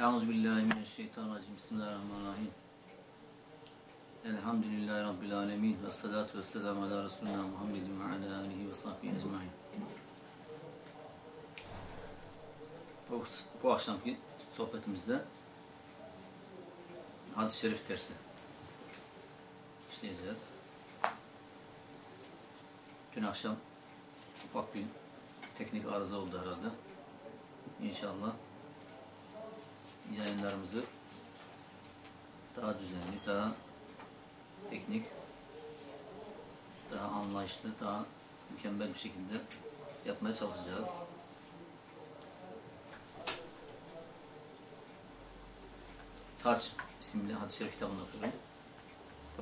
Euzubillahimineşşeytanirracim. Bismillahirrahmanirrahim. Elhamdülillahi Rabbil alemin. Ve salatu ve selamu ala Resulina Muhammedin ve ala alihi ve sahbihi ecmain. Bu, bu akşamki sohbetimizde hadis-i şerif dersi işleyeceğiz. Dün akşam ufak bir teknik arıza oldu herhalde. İnşallah yayınlarımızı daha düzenli, daha teknik, daha anlayışlı, daha mükemmel bir şekilde yapmaya çalışacağız. Taç isimli hadis-i şerif kitabını okuyorum.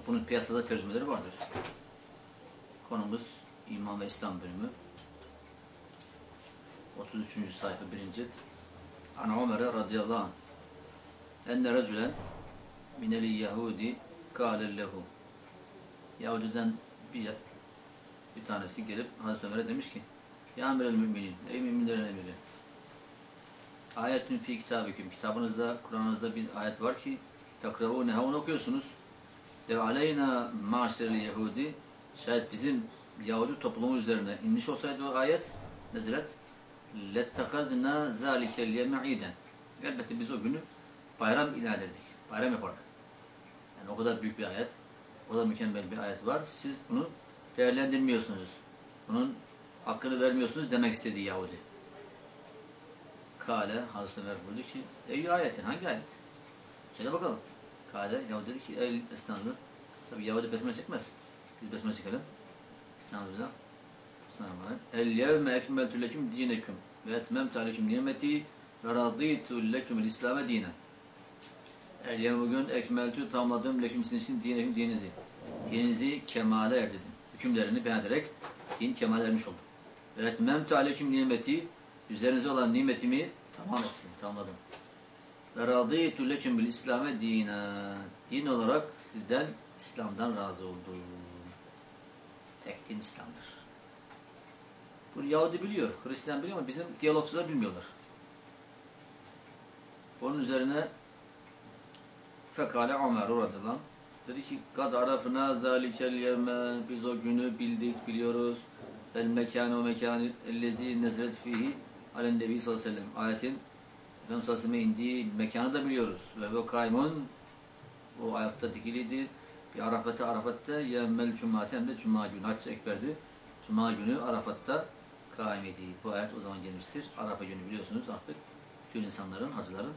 Bunun piyasada tercümeleri vardır. Konumuz İman ve İslam bölümü. 33. sayfa 1. cilt. An Ömer radıyallahu anh enne recülen mineli Yahudi kâle lehu. Yahudiden bir, bir tanesi gelip Hazreti Ömer'e demiş ki Ya emirel müminin, ey müminlerin emiri ayetün fi kitabiküm kitabınızda, Kur'an'ınızda bir ayet var ki takrahûneha onu okuyorsunuz. Ve aleyna maşerli Yahudi. Şayet bizim Yahudi toplumu üzerine inmiş olsaydı o ayet nezilet lettekazna zâlikel yeme iden elbette biz o günü bayram ilan ederdik. Bayram yapardık. Yani o kadar büyük bir ayet, o kadar mükemmel bir ayet var. Siz bunu değerlendirmiyorsunuz. Bunun hakkını vermiyorsunuz demek istediği Yahudi. Kale, Hazreti Ömer buyurdu ki, ey ayetin, hangi ayet? Söyle bakalım. Kale, Yahudi dedi ki, ey estağfurullah. Tabi Yahudi besmele çekmez. Biz besmele çekelim. Estağfurullah. Estağfurullah. El yevme ekmeltü leküm dineküm ve etmemtü aleyküm nimeti ve radîtü leküm İslam'e dinen. El yevme bugün ekmeltü tamamladım leküm sizin için dineküm dininizi. Dininizi kemale erdirdim. Hükümlerini beyan ederek din kemale ermiş oldu. Ve etmemtü aleyküm nimeti üzerinize olan nimetimi tamam ettim, tamamladım. Ve radîtü leküm bil İslam'e dinen. Din olarak sizden İslam'dan razı oldum. Tek din İslam'dır. Bunu Yahudi biliyor, Hristiyan biliyor ama bizim diyalogçular bilmiyorlar. Onun üzerine Fekale Ömer radıyallahu anh dedi ki kad arafna zalikel yevme biz o günü bildik, biliyoruz. El mekanı o mekanı ellezi nezret fihi alen nebi sallallahu aleyhi ve sellem ayetin Efendimiz sallallahu indiği mekanı da biliyoruz. Ve o kaymun o ayakta dikiliydi. Bir Arafat'ta Arafat'ta yevmel cumaati hem de cuma günü Hac Ekber'di. Cuma günü Arafat'ta kaim idi. Bu ayet o zaman gelmiştir. Arafa günü biliyorsunuz artık tüm insanların, hacıların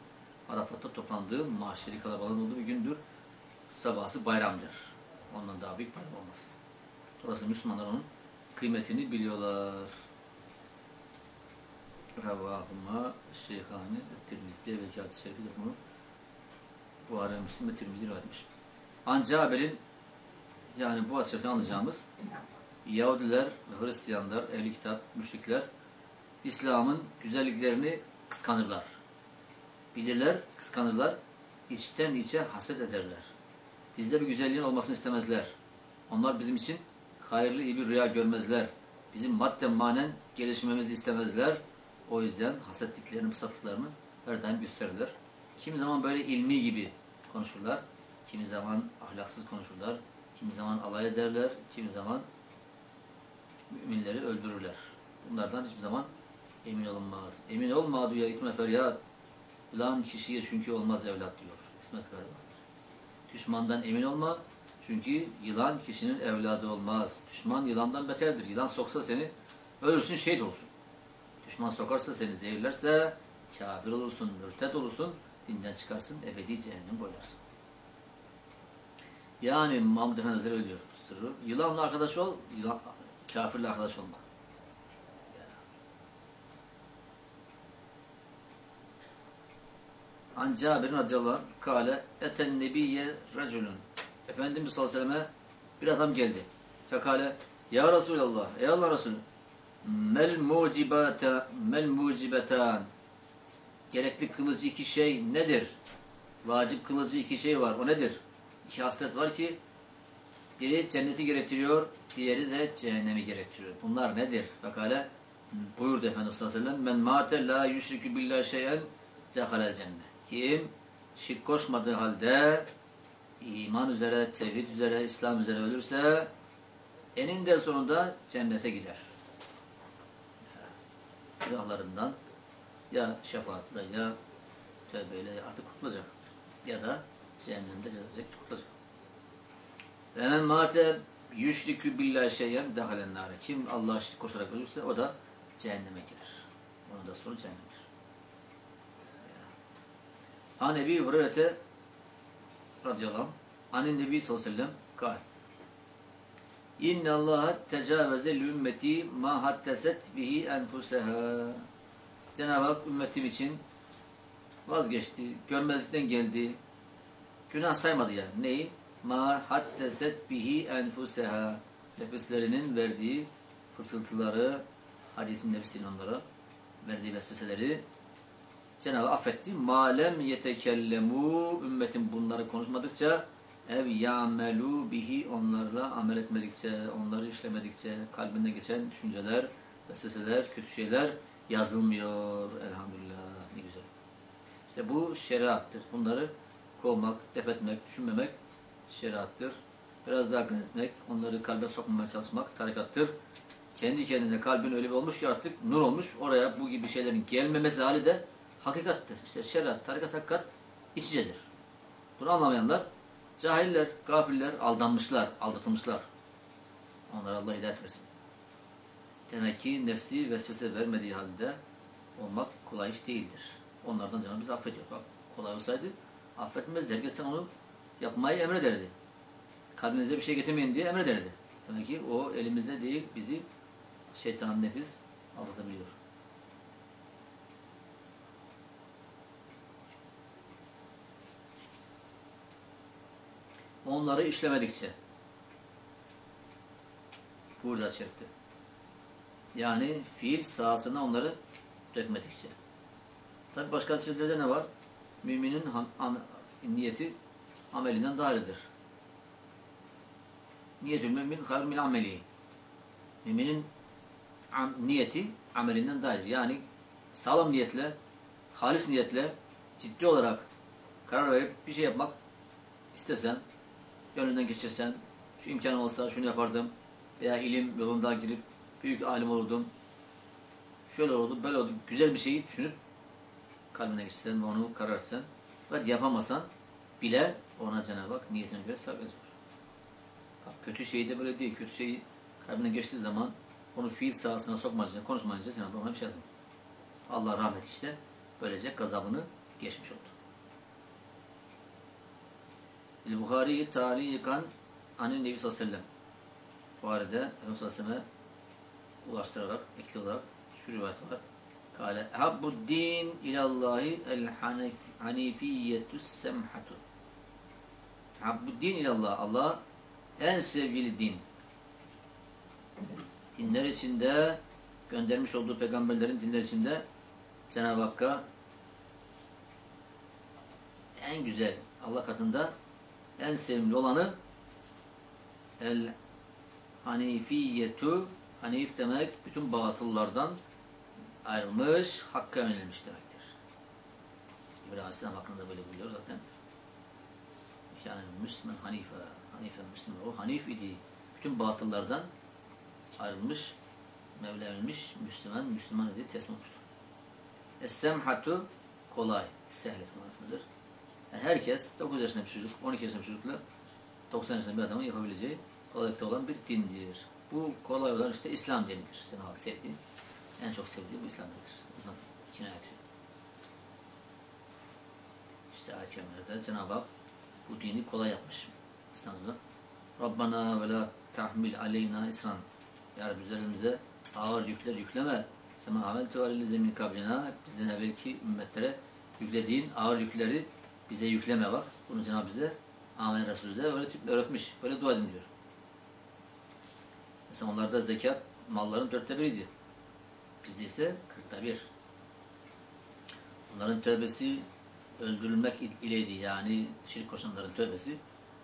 Arafat'ta toplandığı mahşeri kalabalığın olduğu bir gündür. Sabahsı bayramdır. Ondan daha büyük bayram olmaz. Dolayısıyla Müslümanlar onun kıymetini biliyorlar. Ravahuma Şeyhani Tirmiz'de ve Kâhati Şerif'de bunu Buhari Müslüm ve Tirmiz'i rivayet etmiş. Ancak haberin yani bu hadis anlayacağımız Yahudiler Hristiyanlar, ehli kitap, müşrikler İslam'ın güzelliklerini kıskanırlar. Bilirler, kıskanırlar, içten içe haset ederler. Bizde bir güzelliğin olmasını istemezler. Onlar bizim için hayırlı iyi bir rüya görmezler. Bizim madden manen gelişmemizi istemezler. O yüzden hasetliklerini, fırsatlıklarını her daim gösterirler. Kimi zaman böyle ilmi gibi konuşurlar. Kimi zaman ahlaksız konuşurlar. Kimi zaman alay ederler. Kimi zaman müminleri öldürürler. Bunlardan hiçbir zaman emin olunmaz. Emin olma duya itme feryat. Ulan kişiye çünkü olmaz evlat diyor. İsmet Karabaz'dır. Düşmandan emin olma. Çünkü yılan kişinin evladı olmaz. Düşman yılandan beterdir. Yılan soksa seni ölürsün şehit olursun. Düşman sokarsa seni zehirlerse kafir olursun, mürted olursun, dinden çıkarsın, ebedi cehennem boylarsın. Yani Mahmud Efendi Hazretleri diyor. Sırrı. Yılanla arkadaş ol, yılan, kafirle arkadaş olma. An Cabir radıyallahu anh kâle eten nebiyye raculun Efendimiz sallallahu aleyhi ve selleme bir adam geldi. Fekale Ya Resulallah, ey Allah Resulü mel mucibata mel mucibetan gerekli kılıcı iki şey nedir? Vacip kılıcı iki şey var. O nedir? İki hasret var ki biri cenneti gerektiriyor, diğeri de cehennemi gerektiriyor. Bunlar nedir? Fekale buyurdu Efendimiz sallallahu aleyhi ve sellem men mate la yüşrikü billahi şeyen dehalel cennet. Kim şirk koşmadığı halde iman üzere, tevhid üzere, İslam üzere ölürse eninde sonunda cennete gider. Günahlarından ya şefaatle ya tövbeyle artık kurtulacak. Ya da cehennemde cezecek, kurtulacak. Ve men mâte yüşrikü billahi şeyyen dehalen nâre. Kim Allah'a şirk koşarak ölürse o da cehenneme girer. Onun da sonu cehennemdir. An Ebi Hureyre radıyallahu anh anin Nebi sallallahu aleyhi ve sellem kal. İnne Allah tecavüze li ümmeti ma haddeset bihi enfuseha. Cenab-ı Hak ümmetim için vazgeçti, görmezlikten geldi. Günah saymadı yani. Neyi? Ma haddeset bihi enfuseha. Nefislerinin verdiği fısıltıları, hadisin nefsinin onlara verdiği vesveseleri Cenab-ı affetti. Malem yetekellemu ümmetin bunları konuşmadıkça ev ya'melu bihi onlarla amel etmedikçe, onları işlemedikçe kalbinde geçen düşünceler, vesveseler, kötü şeyler yazılmıyor. Elhamdülillah. Ne güzel. İşte bu şeriattır. Bunları kovmak, defetmek, düşünmemek şeriattır. Biraz daha dikkat etmek, onları kalbe sokmamaya çalışmak tarikattır. Kendi kendine kalbin öyle bir olmuş ki artık nur olmuş. Oraya bu gibi şeylerin gelmemesi hali de hakikattir. İşte şeriat, tarikat, hakikat iç içedir. Bunu anlamayanlar cahiller, gafiller, aldanmışlar, aldatılmışlar. Onlara Allah hidayet versin. Demek ki nefsi vesvese vermediği halde olmak kolay iş değildir. Onlardan canım bizi affediyor. Bak kolay olsaydı affetmezdi. Herkesten onu yapmayı emrederdi. Kalbinize bir şey getirmeyin diye emrederdi. Demek ki o elimizde değil bizi şeytan nefis aldatabiliyor. Onları işlemedikçe burada çekti. Yani fiil sahasına onları dökmedikçe. Tabi başka şekillerde ne var? Müminin niyeti amelinden daha iyidir. Niyetül mümin hayr min ameli. Müminin am, niyeti amelinden daha iyidir. Yani sağlam niyetle, halis niyetle, ciddi olarak karar verip bir şey yapmak istesen, gönlünden geçirsen, şu imkan olsa şunu yapardım veya ilim yolunda girip büyük alim olurdum, şöyle oldu, böyle oldu, güzel bir şeyi düşünüp kalbine geçirsen ve onu karar etsen, fakat yapamasan bile ona Cenab-ı Hak niyetine göre sabit ediyor. Bak, kötü şey de böyle değil. Kötü şeyi kalbine geçtiği zaman onu fiil sahasına sokmayınca, konuşmayınca Cenab-ı Hak şey yapmıyor. Allah rahmet işte böylece gazabını geçmiş oldu. Buhari'yi talikan anin Nebi sallallahu aleyhi ve sellem. Buhari'de Efendimiz sallallahu ulaştırarak, ekli olarak şu rivayet var. Kale Habbuddin ilallahi el hanifiyetü semhatu. Habbuddin ilallah. Allah en sevgili din. Dinler içinde göndermiş olduğu peygamberlerin dinler içinde Cenab-ı Hakk'a en güzel Allah katında en sevimli olanı el hanifiyetu hanif demek bütün batıllardan ayrılmış, hakka yönelmiş demektir. İbrahim Aleyhisselam hakkında böyle buyuruyor zaten. Yani Müslüman hanife, hanife Müslüman o hanif idi. Bütün batıllardan ayrılmış, Mevlenilmiş, Müslüman, Müslüman idi, teslim olmuştur. Es-semhatu kolay, sehlet manasındadır. Yani herkes 9 yaşında bir çocuk, 12 yaşında bir çocukla 90 yaşında bir adamın yapabileceği kolaylıkta olan bir dindir. Bu kolay olan işte İslam dinidir. Cenab-ı Hak en çok sevdiği bu İslam dinidir. Bundan kinayet. İşte ayet-i Cenab-ı Hak bu dini kolay yapmış. İstanbul'da. Rabbana ve la tahmil aleyna isran. Ya Rabbi üzerimize ağır yükler yükleme. Sema ameltu aleyhi min kablina. Bizden evvelki ümmetlere yüklediğin ağır yükleri bize yükleme bak. Bunu Cenab-ı bize Amin Resulü de öğretip, öğretmiş. Böyle dua edin diyor. Mesela onlarda zekat malların dörtte biriydi. Bizde ise kırkta bir. Onların tövbesi öldürülmek ileydi. Yani şirk koşanların tövbesi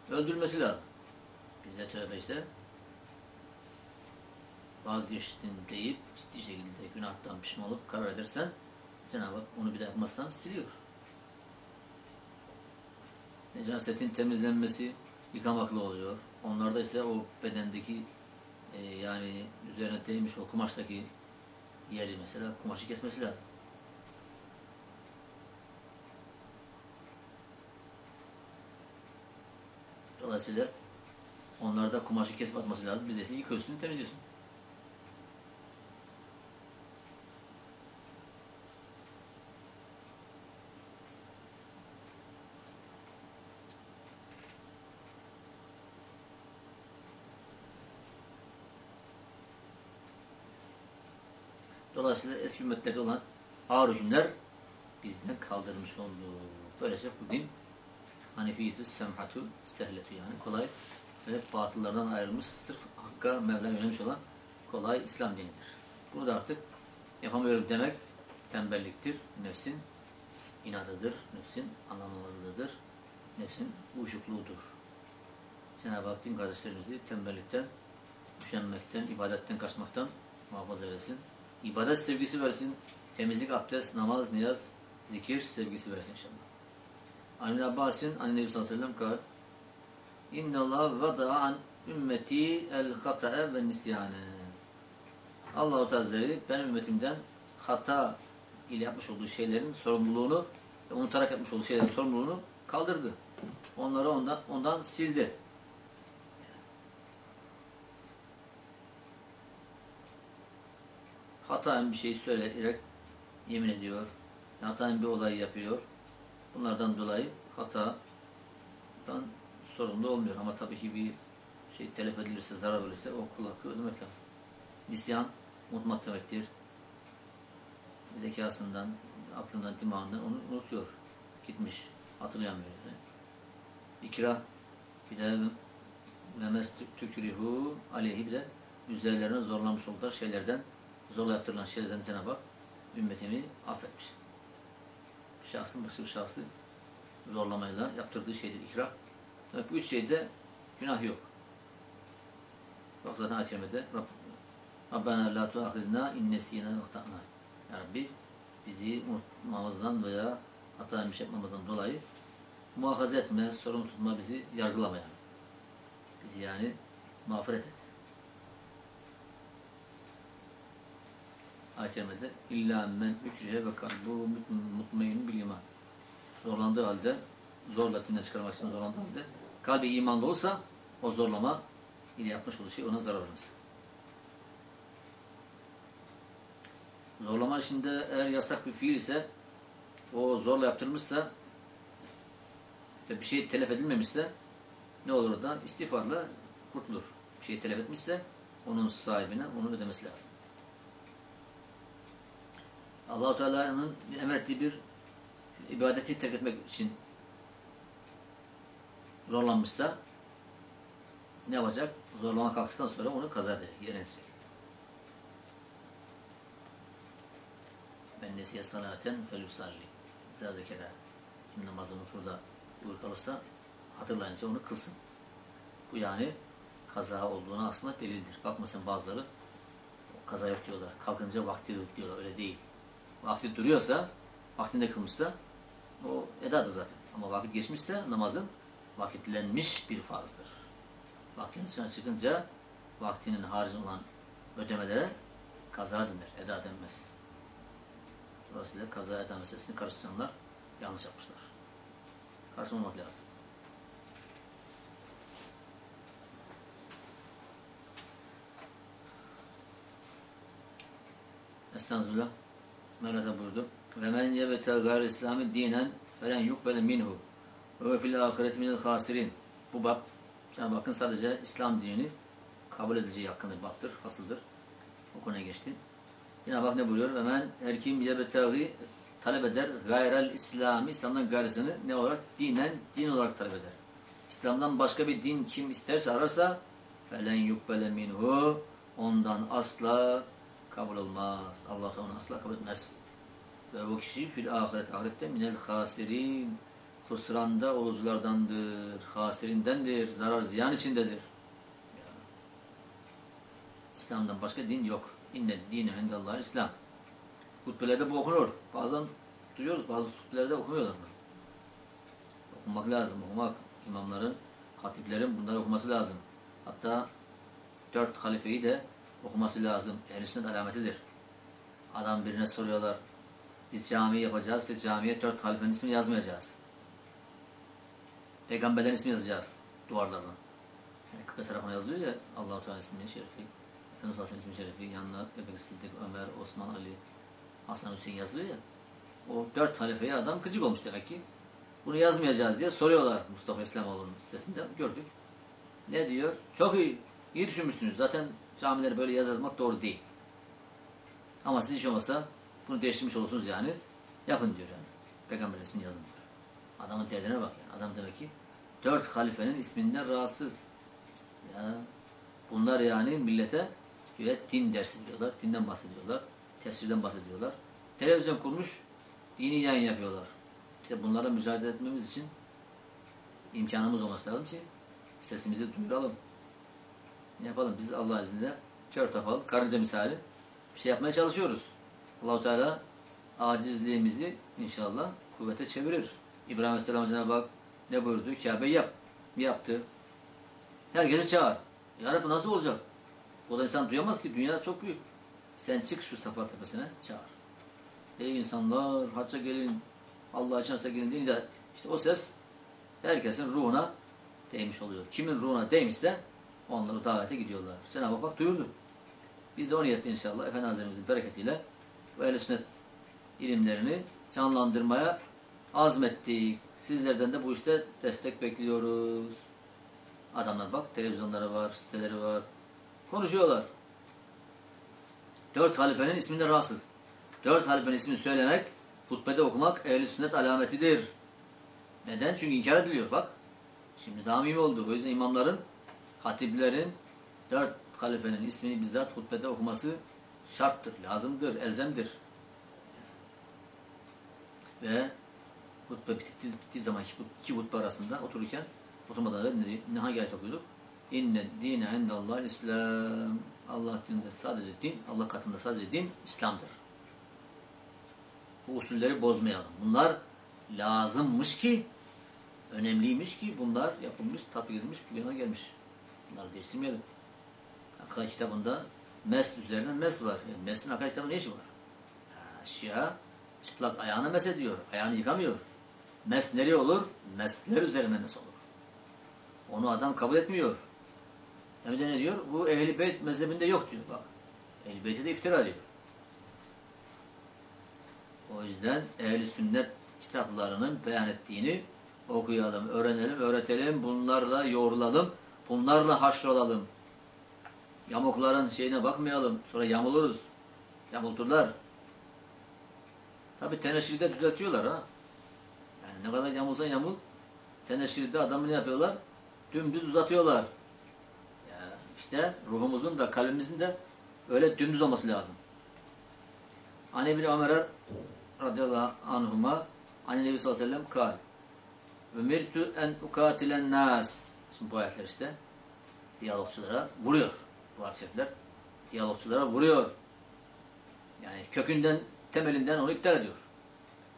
öldürülmesi lazım. Bize tövbe ise vazgeçtin deyip ciddi şekilde günahtan pişman olup karar edersen Cenab-ı Hak onu bir daha yapmazsan siliyor. Necasetin temizlenmesi yıkamakla oluyor. Onlarda ise o bedendeki e, yani üzerine değmiş o kumaştaki yeri mesela kumaşı kesmesi lazım. Dolayısıyla onlarda kumaşı kesip atması lazım. Bizde ise yıkıyorsun, temizliyorsun. Dolayısıyla eski ümmetlerde olan ağır hükümler bizden kaldırmış oldu. Böylece bu din Hanefiyeti semhatu sehletu yani kolay ve batıllardan ayrılmış sırf hakka Mevla yönelmiş olan kolay İslam dinidir. Bunu da artık yapamıyorum demek tembelliktir. Nefsin inadıdır. Nefsin anlamamazlığıdır. Nefsin uyuşukluğudur. Cenab-ı Hak din kardeşlerimizi tembellikten, üşenmekten, ibadetten kaçmaktan muhafaza eylesin. İbadet sevgisi versin. Temizlik, abdest, namaz, niyaz, zikir sevgisi versin inşallah. An İbn Abbas'ın an Nebi sallallahu aleyhi ve sellem kal İnne Allah an ümmeti el hata'a ve nisyane. Allah-u Teala benim ümmetimden hata ile yapmış olduğu şeylerin sorumluluğunu ve unutarak yapmış olduğu şeylerin sorumluluğunu kaldırdı. Onları ondan, ondan sildi. Hataen bir şey söyleyerek yemin ediyor. Hataen bir olay yapıyor. Bunlardan dolayı hatadan sorumlu olmuyor. Ama tabii ki bir şey telef edilirse, zarar verirse o kul hakkı ödemek lazım. Nisyan, unutmak demektir. Zekasından, aklından, dimağından onu unutuyor. Gitmiş, hatırlayamıyor yani. İkrah, bir de memes tükrihu aleyhi bir de üzerlerine zorlamış oldukları şeylerden, zorla yaptırılan şeylerden Cenab-ı Hak ümmetini affetmiş şahsın başka bir şahsı zorlamayla yaptırdığı şeydir ikrah. Demek bu üç şeyde günah yok. Bak zaten ayet-i kerimede Rabbena la tuahizna innesiyena ve hata'na. Ya Rabbi bizi unutmamızdan veya hata etmiş yapmamızdan dolayı muhafaza etme, sorumlu tutma bizi yargılamayan. Bizi yani mağfiret et. Ayet-i illa menükrihe ve kalbu mutmain bil iman. Zorlandığı halde zorla dinden çıkarmak için zorlandığı halde kalbi imanlı olsa o zorlama ile yapmış olduğu şey ona zarar vermez. Zorlama içinde eğer yasak bir fiil ise o zorla yaptırılmışsa ve bir şey telef edilmemişse ne olur orada? İstiğfarla kurtulur. Bir şey telef etmişse onun sahibine onu ödemesi lazım. Allah-u Teala'nın emrettiği bir ibadeti terk etmek için zorlanmışsa ne yapacak? Zorlama kalktıktan sonra onu kaza edecek, yerine. Ben nesiye salaten felüsalli. İzâ zekere. Kim namazını unutur da uyur kalırsa hatırlayınca onu kılsın. Bu yani kaza olduğuna aslında delildir. Bakmasın bazıları kaza yok diyorlar. Kalkınca vakti yok diyorlar. Öyle değil vakti duruyorsa, vaktinde kılmışsa o edadır zaten. Ama vakit geçmişse namazın vakitlenmiş bir farzdır. Vaktin dışına çıkınca vaktinin harici olan ödemelere kaza denir, eda denmez. Dolayısıyla kaza eda meselesini karıştıranlar yanlış yapmışlar. Karışmamak lazım. Estağfirullah. Mevla'da buyurdu. Ve men yebete gayr İslami dinen felen yukbele minhu ve fil ahireti minel hasirin. Bu bab Cenab-ı Hakk'ın sadece İslam dinini kabul edileceği hakkında bir baptır, fasıldır. O konuya geçti. Cenab-ı Hak ne buyuruyor? Ve men her kim yebetegi talep eder gayrel İslami, İslam'dan gayrısını ne olarak? Dinen, din olarak talep eder. İslam'dan başka bir din kim isterse ararsa felen yukbele minhu ondan asla kabul olmaz. Allah onu asla kabul etmez. Ve o kişi fil ahiret ahirette minel hasirin husranda oluculardandır, hasirindendir, zarar ziyan içindedir. İslam'dan başka din yok. İnne dine indallah İslam. Hutbelerde bu okunur. Bazen duyuyoruz, bazı hutbelerde okumuyorlar. Okumak lazım, okumak. İmamların, hatiplerin bunları okuması lazım. Hatta dört halifeyi de okuması lazım. Ehl-i sünnet alametidir. Adam birine soruyorlar. Biz cami yapacağız. Siz camiye dört halifenin ismini yazmayacağız. Peygamberlerin ismini yazacağız duvarlarına. Yani kıble tarafına yazılıyor ya Allah-u Teala ismi şerifi. Efendimiz Aleyhisselam ismi şerifi. Yanına Ebu Sıddık, Ömer, Osman, Ali, Hasan Hüseyin yazılıyor ya. O dört halifeye adam gıcık olmuş demek ki. Bunu yazmayacağız diye soruyorlar Mustafa İslamoğlu'nun sitesinde. Gördük. Ne diyor? Çok iyi. İyi düşünmüşsünüz. Zaten camileri böyle yaz yazmak doğru değil. Ama siz hiç olmasa bunu değiştirmiş olursunuz yani. Yapın diyor yani. Peygamberin ismini yazın diyor. Adamın derdine bak yani. Adam demek ki dört halifenin isminden rahatsız. Ya, bunlar yani millete güya din dersi veriyorlar. Dinden bahsediyorlar. Tefsirden bahsediyorlar. Televizyon kurmuş, dini yayın yapıyorlar. İşte bunlarla mücadele etmemiz için imkanımız olması lazım ki sesimizi duyuralım. Yapalım? Biz Allah izniyle kör topal, karınca misali bir şey yapmaya çalışıyoruz. Allahu Teala acizliğimizi inşallah kuvvete çevirir. İbrahim Aleyhisselam Cenab-ı Hak ne buyurdu? Kabe'yi yap. Yaptı. Herkesi çağır. Ya Rabbi nasıl olacak? O da insan duyamaz ki. Dünya çok büyük. Sen çık şu Safa tepesine çağır. Ey insanlar hacca gelin. Allah için hacca gelin diye. İşte o ses herkesin ruhuna değmiş oluyor. Kimin ruhuna değmişse onları davete gidiyorlar. Cenab-ı Hak duyurdu. Biz de o niyetle inşallah Efendi Hazretlerimizin bereketiyle bu ehl sünnet ilimlerini canlandırmaya azmettik. Sizlerden de bu işte destek bekliyoruz. Adamlar bak televizyonları var, siteleri var. Konuşuyorlar. Dört halifenin isminde rahatsız. Dört halifenin ismini söylemek, hutbede okumak ehl sünnet alametidir. Neden? Çünkü inkar ediliyor bak. Şimdi daha mühim oldu. O yüzden imamların, hatiplerin dört halifenin ismini bizzat hutbede okuması şarttır, lazımdır, elzemdir. Ve hutbe bittiği, bittiği zaman iki, hutbe arasında otururken oturmadan evvel ne hangi ayet okuyorduk? İnne dine indallah İslam. Allah dininde sadece din, Allah katında sadece din İslam'dır. Bu usulleri bozmayalım. Bunlar lazımmış ki, önemliymiş ki bunlar yapılmış, tatbik edilmiş, bu yana gelmiş. Bunları değiştirmeyelim. Akaid kitabında mes üzerine mes var. Yani mesin akaid kitabında ne işi var? Ha, Şia çıplak ayağını mes ediyor. Ayağını yıkamıyor. Mes nereye olur? Mesler üzerine mes olur. Onu adam kabul etmiyor. Hem de ne diyor? Bu ehl Beyt mezhebinde yok diyor bak. ehl Beyt'e de iftira diyor. O yüzden ehl sünnet kitaplarının beyan ettiğini okuyalım, öğrenelim, öğretelim, bunlarla yoğrulalım, bunlarla haşrolalım. Yamukların şeyine bakmayalım, sonra yamuluruz. Yamulturlar. Tabi teneşirde düzeltiyorlar ha. Yani ne kadar yamulsa yamul, teneşirde adamı ne yapıyorlar? Dümdüz uzatıyorlar. İşte ruhumuzun da kalbimizin de öyle dümdüz olması lazım. Hani bin Ömer radıyallahu anhuma Hani Nebi sallallahu aleyhi ve sellem kal. Ümirtu en ukatilen nas. Şimdi bu ayetler işte diyalogçulara vuruyor. Bu ayetler diyalogçulara vuruyor. Yani kökünden, temelinden onu iptal ediyor.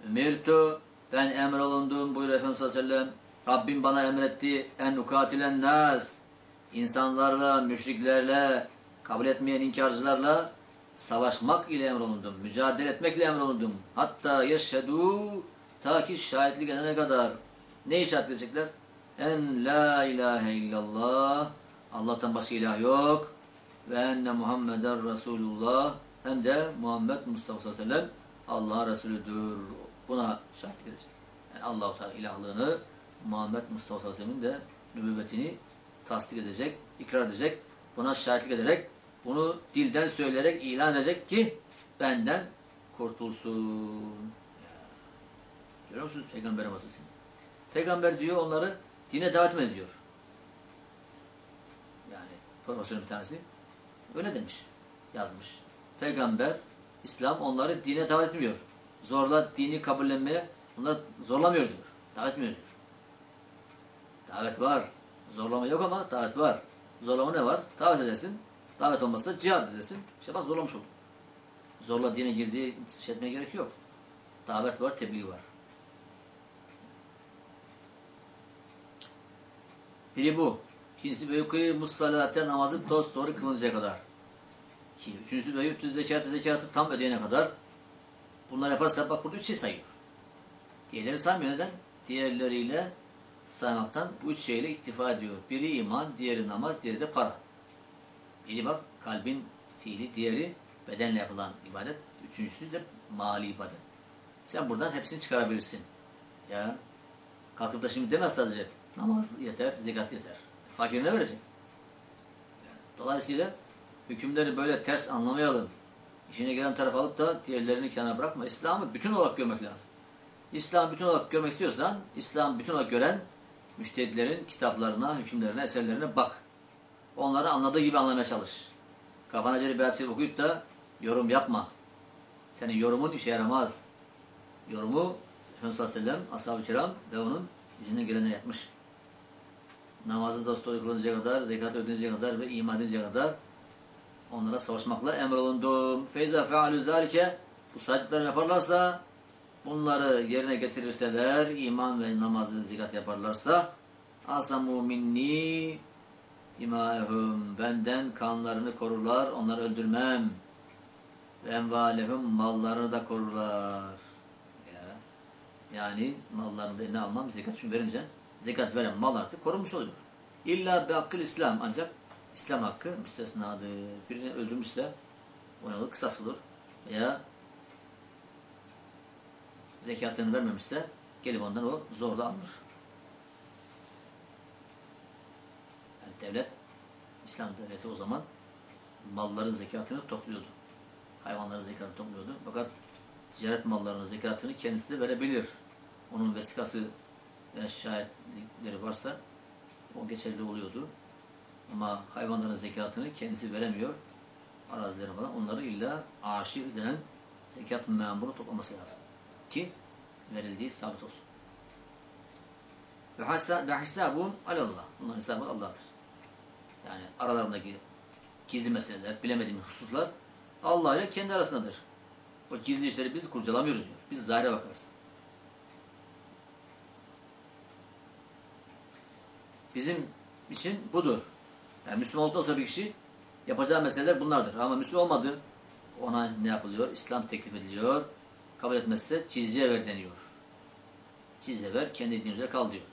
Ümirtu ben emrolundum buyuruyor Efendimiz sallallahu aleyhi ve sellem. Rabbim bana emretti en ukatilen nas. İnsanlarla, müşriklerle, kabul etmeyen inkarcılarla savaşmak ile emrolundum. Mücadele etmekle emrolundum. Hatta yeşhedû ta ki şahitlik edene kadar ne şahit edecekler? En la ilahe illallah Allah'tan başka ilah yok ve enne Muhammeden Resulullah hem de Muhammed Mustafa sallallahu aleyhi ve sellem Allah'ın Resulüdür. Buna şahitlik edecek. Yani Allah-u Teala ilahlığını Muhammed Mustafa sallallahu aleyhi ve sellem'in de nübüvvetini tasdik edecek, ikrar edecek, buna şahitlik ederek, bunu dilden söyleyerek ilan edecek ki benden kurtulsun. Görüyor musunuz Peygamber vasıfsını? Peygamber diyor onları dine davet mi ediyor? Yani profesörün bir tanesi öyle demiş, yazmış. Peygamber, İslam onları dine davet etmiyor. Zorla dini kabullenmeye onları zorlamıyor diyor. Davet etmiyor diyor. Davet var. Zorlama yok ama davet var. Zorlama ne var? Davet edersin. Davet olmazsa cihad edersin. İşte bak zorlamış oldun. Zorla dine girdiği şey etmeye gerek yok. Davet var, tebliğ var. Biri bu. İkincisi ve yukimus salate namazı dost doğru kılıncaya kadar. İki. Üçüncüsü ve yuttü zekatı zekatı tam ödeyene kadar. Bunlar yaparsa bak burada üç şey sayıyor. Diğerleri saymıyor neden? Diğerleriyle saymaktan bu üç şeyle iktifa ediyor. Biri iman, diğeri namaz, diğeri de para. Biri bak kalbin fiili, diğeri bedenle yapılan ibadet. Üçüncüsü de mali ibadet. Sen buradan hepsini çıkarabilirsin. Ya kalkıp da şimdi demez sadece namaz yeter, zekat yeter. Fakir ne verecek? Dolayısıyla hükümleri böyle ters anlamayalım. İşine gelen taraf alıp da diğerlerini kenara bırakma. İslam'ı bütün olarak görmek lazım. İslam bütün olarak görmek istiyorsan, İslam bütün olarak gören müştehitlerin kitaplarına, hükümlerine, eserlerine bak. Onları anladığı gibi anlamaya çalış. Kafana göre bir hadisi okuyup da yorum yapma. Senin yorumun işe yaramaz. Yorumu Efendimiz sallallahu aleyhi ve sellem, ashab-ı kiram ve onun izine gelenler yapmış. Namazı dosdoğru kılıncaya kadar, zekat ödeyecek kadar ve iman edecek kadar onlara savaşmakla emrolundum. Feyza fealü zalike bu saydıklarını yaparlarsa bunları yerine getirirseler iman ve namazı zekat yaparlarsa asamu minni imaehum benden kanlarını korurlar onları öldürmem ve mallarını da korurlar ya. yani mallarını da eline almam zekat çünkü verince zekat veren mal artık korunmuş oluyor illa bi hakkıl İslam ancak İslam hakkı müstesnadır birini öldürmüşse ona da kısas olur veya zekatını vermemişse gelip ondan o zorla alınır. Yani devlet, İslam devleti o zaman malların zekatını topluyordu. Hayvanların zekatını topluyordu. Fakat ticaret mallarının zekatını kendisi de verebilir. Onun vesikası veya şahitlikleri varsa o geçerli oluyordu. Ama hayvanların zekatını kendisi veremiyor. Arazileri falan. Onları illa aşir denen zekat memuru toplaması lazım ki verildiği sabit olsun. Ve hesabun alallah. Bunların hesabı Allah'tır. Yani aralarındaki gizli meseleler, bilemediğimiz hususlar Allah ile kendi arasındadır. O gizli işleri biz kurcalamıyoruz diyor. Biz zahire bakarız. Bizim için budur. Yani Müslüman olduktan sonra bir kişi yapacağı meseleler bunlardır. Ama Müslüman olmadı. Ona ne yapılıyor? İslam teklif ediliyor kabul etmezse cizye ver deniyor. Cizye ver, kendi dinimize kal diyor.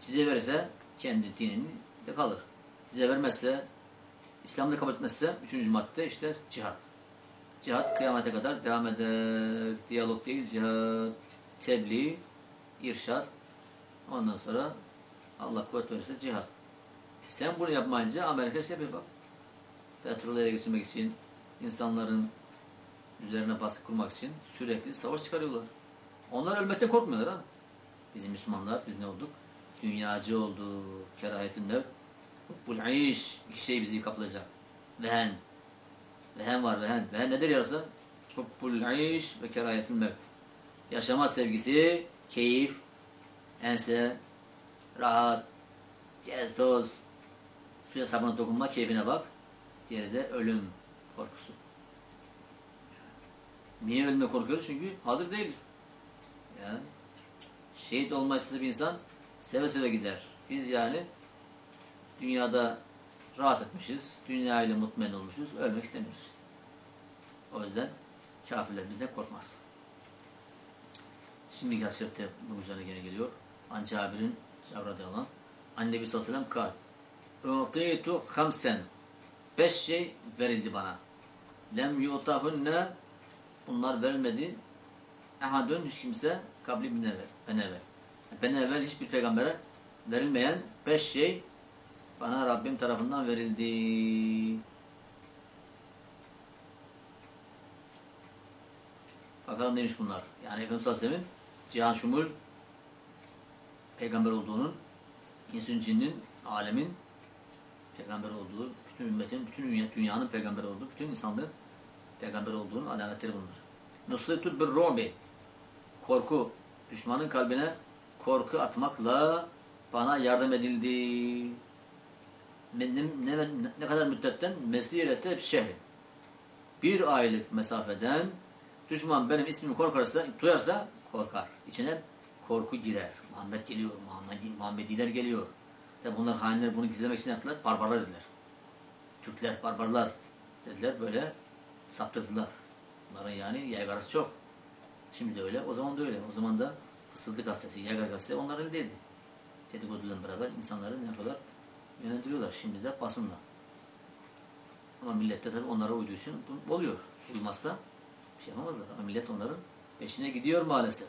Cizye verirse kendi dinini de kalır. Cizye vermezse, İslam'da kabul etmezse, üçüncü madde işte cihat. Cihat kıyamete kadar devam eder. Diyalog değil, cihat, tebliğ, irşat. Ondan sonra Allah kuvvet verirse cihat. Sen bunu yapmayınca Amerika işte bir bak. Petrol ele geçirmek için insanların üzerine baskı kurmak için sürekli savaş çıkarıyorlar. Onlar ölmekten korkmuyorlar ha. Bizim Müslümanlar biz ne olduk? Dünyacı olduk. Kerahetin mevt. Hubbul iş. İki şey bizi kaplayacak. Vehen. Vehen var vehen. Vehen nedir yarısı? Hubbul iş ve kerahetin mevt. Yaşama sevgisi, keyif, ense, rahat, gez, toz, suya sabuna dokunma, keyfine bak. Diğeri de ölüm korkusu. Niye ölüme korkuyoruz? Çünkü hazır değiliz. Yani şehit olmayısız bir insan seve seve gider. Biz yani dünyada rahat etmişiz. Dünya ile mutmain olmuşuz. Ölmek istemiyoruz. O yüzden kafirler bizden korkmaz. Şimdi hadis şerifte bu üzerine geliyor. An Cabir'in Cabir radıyallahu anh. Annebi sallallahu aleyhi ve sellem kal. Hamsen. Beş şey verildi bana. Lem yu'tahunne bunlar verilmedi. Ehadun hiç kimse kabli bin evvel. Ben evvel. Ben evvel hiçbir peygambere verilmeyen beş şey bana Rabbim tarafından verildi. Bakalım neymiş bunlar. Yani Efendimiz Aleyhisselam'ın cihan şumul peygamber olduğunun, insün cinnin, alemin peygamber olduğu, bütün ümmetin, bütün dünyanın peygamber olduğu, bütün insanlığın peygamber olduğunun alametleri bunlar. Nusretul bir ru'bi korku, düşmanın kalbine korku atmakla bana yardım edildi. Ne, ne, ne kadar müddetten? Mesirete şehri. Bir aylık mesafeden düşman benim ismimi korkarsa, duyarsa korkar. İçine korku girer. Muhammed geliyor, Muhammed, Muhammediler geliyor. Tabi bunlar hainler bunu gizlemek için yaptılar? Barbarlar dediler. Türkler, barbarlar dediler. Böyle saptırdılar. Bunların yani yaygarası çok. Şimdi de öyle, o zaman da öyle. O zaman da Fısıldı gazetesi, Yaygar gazetesi onlar eldeydi. Dedikodularla beraber insanları ne yapıyorlar? Yönlendiriyorlar. Şimdi de basınla. Ama millet de tabii onlara uyduğu için oluyor. Uymazsa bir şey yapamazlar. Ama millet onların peşine gidiyor maalesef.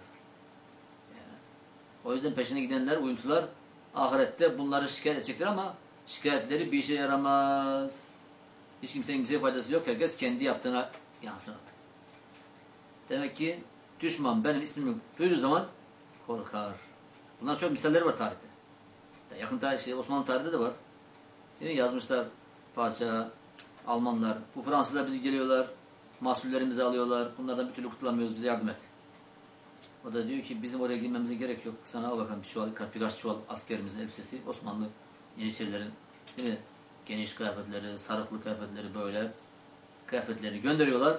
O yüzden peşine gidenler, uyuntular ahirette bunları şikayet edecekler ama şikayetleri bir işe yaramaz. Hiç kimsenin kimseye faydası yok. Herkes kendi yaptığına yansın artık. Demek ki düşman benim ismimi duyduğu zaman korkar. Bundan çok misalleri var tarihte. Yakın tarih, şey, Osmanlı tarihinde de var. Yine yazmışlar parça Almanlar. Bu Fransızlar bizi geliyorlar. Mahsullerimizi alıyorlar. Bunlardan bir türlü kurtulamıyoruz. Bize yardım et. O da diyor ki bizim oraya girmemize gerek yok. Sana al bakalım bir çuval, birkaç çuval askerimizin elbisesi. Osmanlı Yeniçerilerin değil mi? Geniş kıyafetleri, sarıklı kıyafetleri böyle kıyafetlerini gönderiyorlar.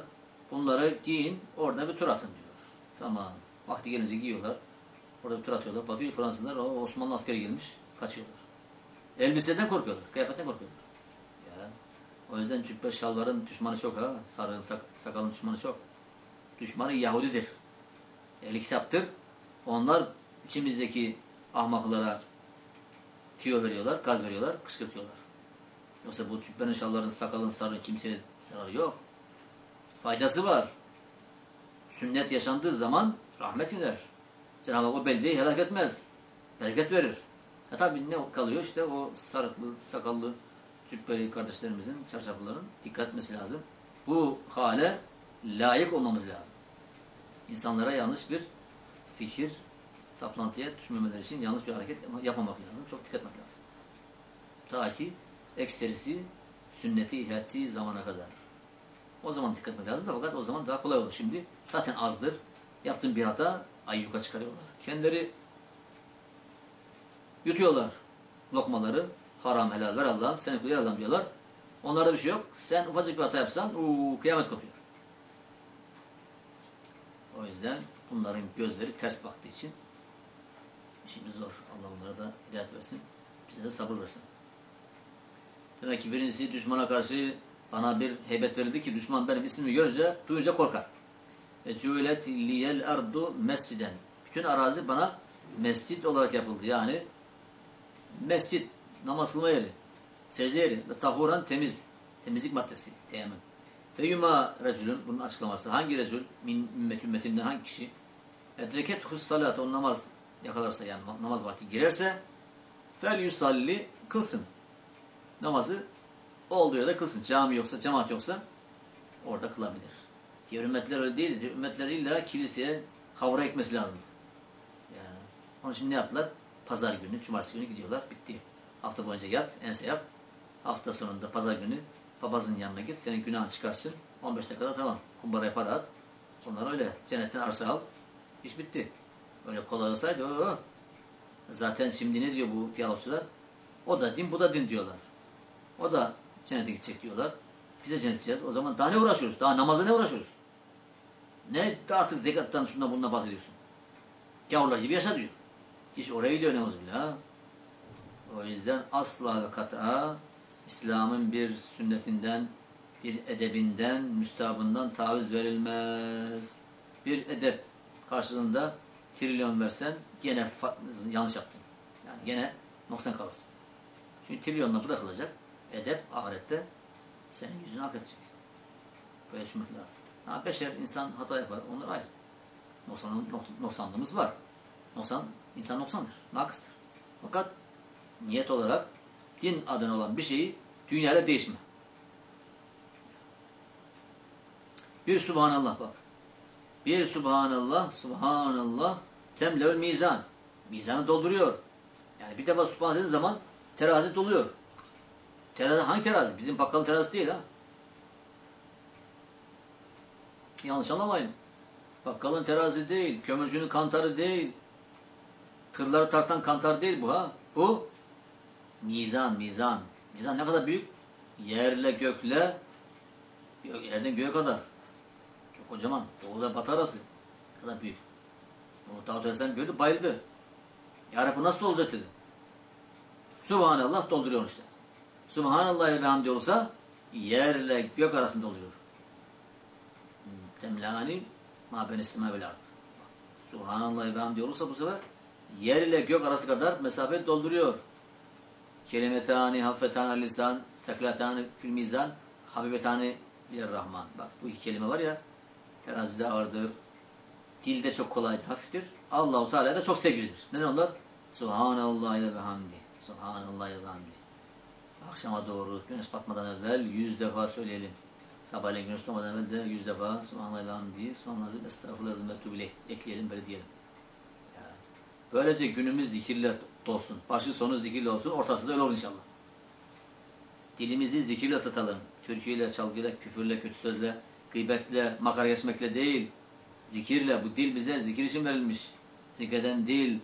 Bunları giyin, orada bir tur atın diyor. Tamam. Vakti gelince giyiyorlar. Orada bir tur atıyorlar. Bakıyor Fransızlar, o Osmanlı askeri gelmiş. Kaçıyorlar. Elbiseden korkuyorlar, kıyafetten korkuyorlar. Ya. O yüzden cübbe şalvarın düşmanı çok ha. Sarığın, sak sakalın düşmanı çok. Düşmanı Yahudidir. Ehli kitaptır. Onlar içimizdeki ahmaklara tiyo veriyorlar, gaz veriyorlar, kışkırtıyorlar. Yoksa bu cübbenin, şalvarın, sakalın, sarığın kimseye zararı yok. Faydası var. Sünnet yaşandığı zaman rahmet iner. Cenab-ı Hak o beldeyi helak etmez. Bereket verir. E tabi ne kalıyor? İşte o sarıklı, sakallı, cübbeli kardeşlerimizin, çarşaflıların dikkat etmesi lazım. Bu hale layık olmamız lazım. İnsanlara yanlış bir fikir, saplantıya düşmemeleri için yanlış bir hareket yapmamak lazım. Çok dikkat etmek lazım. Ta ki ekserisi sünneti ihya ettiği zamana kadar. O zaman dikkat etmek lazım da fakat o zaman daha kolay olur. Şimdi zaten azdır. Yaptığın bir hata ayyuka çıkarıyorlar. Kendileri yutuyorlar lokmaları. Haram helal ver Allah'ım. Seni kuluyor Allah'ım diyorlar. Onlarda bir şey yok. Sen ufacık bir hata yapsan uu, kıyamet kopuyor. O yüzden bunların gözleri ters baktığı için işimiz zor. Allah onlara da hidayet versin. Bize de sabır versin. Demek ki birincisi düşmana karşı bana bir heybet verildi ki düşman benim ismimi görünce, duyunca korkar. Ve cület liyel ardu mesciden. Bütün arazi bana mescit olarak yapıldı. Yani mescit, namaz kılma yeri, secde yeri ve tahuran temiz, temizlik maddesi, teyemmüm. Fe yuma recülün, bunun açıklaması. Hangi recül, min ümmet ümmetimden hangi kişi, edreket hussalat, o namaz yakalarsa yani namaz vakti girerse, fel yusalli, kılsın. Namazı olduğu yerde kılsın. Cami yoksa, cemaat yoksa orada kılabilir. Diğer ümmetler öyle değildir. Ümmetler illa kiliseye havra ekmesi lazım. Yani, onun için ne yaptılar? Pazar günü, cumartesi günü gidiyorlar. Bitti. Hafta boyunca yat, ense yap. Hafta sonunda pazar günü papazın yanına git. Senin günahını çıkarsın. 15 dakikada tamam. Kumbaraya para at. Onlar öyle. Cennetten arsa al. İş bitti. Öyle kolay olsaydı o. Zaten şimdi ne diyor bu diyalogçular? O da din, bu da din diyorlar. O da cennete gidecek diyorlar. Biz de cennet gideceğiz. O zaman daha ne uğraşıyoruz? Daha namaza ne uğraşıyoruz? Ne artık zekattan şundan bundan bahsediyorsun? Gavurlar gibi yaşa diyor. Kişi oraya gidiyor ne bile. O yüzden asla ve kata İslam'ın bir sünnetinden, bir edebinden, müstabından taviz verilmez. Bir edep karşılığında trilyon versen gene yanlış yaptın. Yani gene noksan kalırsın. Çünkü trilyonla bırakılacak edep ahirette senin yüzünü hak edecek. Böyle düşünmek lazım. Ha, beşer insan hata yapar, onlar ayrı. Noksan, noksanlığımız var. Noksan, insan noksandır, nakıstır. Fakat niyet olarak din adına olan bir şeyi dünyayla değişme. Bir subhanallah bak. Bir subhanallah, subhanallah temlevül mizan. Mizanı dolduruyor. Yani bir defa subhanallah dediğin zaman terazi doluyor. Terazi hangi terazi? Bizim bakkalın terazisi değil ha. Yanlış anlamayın. Bakkalın terazi değil, kömürcünün kantarı değil, kırları tartan kantar değil bu ha. Bu mizan, mizan. Mizan ne kadar büyük? Yerle gökle, yerden göğe kadar. Çok kocaman. Doğuda batı arası. Ne kadar büyük. O Davut Aleyhisselam gördü, bayıldı. Ya Rabbi nasıl olacak dedi. Subhanallah dolduruyor işte. Subhanallah ve hamdi olursa yerle gök arasında oluyor. Temlani ma ben isma vel ard. Subhanallah ve hamdi olursa bu sefer yer ile gök arası kadar mesafe dolduruyor. Kelimetani haffetani lisan, seklatani fil mizan, habibetani yer rahman. Bak bu iki kelime var ya terazide ağırdır. Dilde çok kolaydır, hafiftir. Allahu Teala da çok sevgilidir. Ne onlar? Subhanallah ve hamdi. Subhanallah ve hamdi. Akşama doğru güneş batmadan evvel yüz defa söyleyelim. Sabahleyin güneş doğmadan evvel de yüz defa Subhanallah ve hamdi, Subhanallah azim, estağfurullah ve ekleyelim böyle diyelim. Yani böylece günümüz zikirle dolsun. Başı sonu zikirle olsun. Ortası da öyle olur inşallah. Dilimizi zikirle ısıtalım. Türküyle, çalgıyla, küfürle, kötü sözle, gıybetle, makara geçmekle değil. Zikirle. Bu dil bize zikir için verilmiş. Zikreden dil,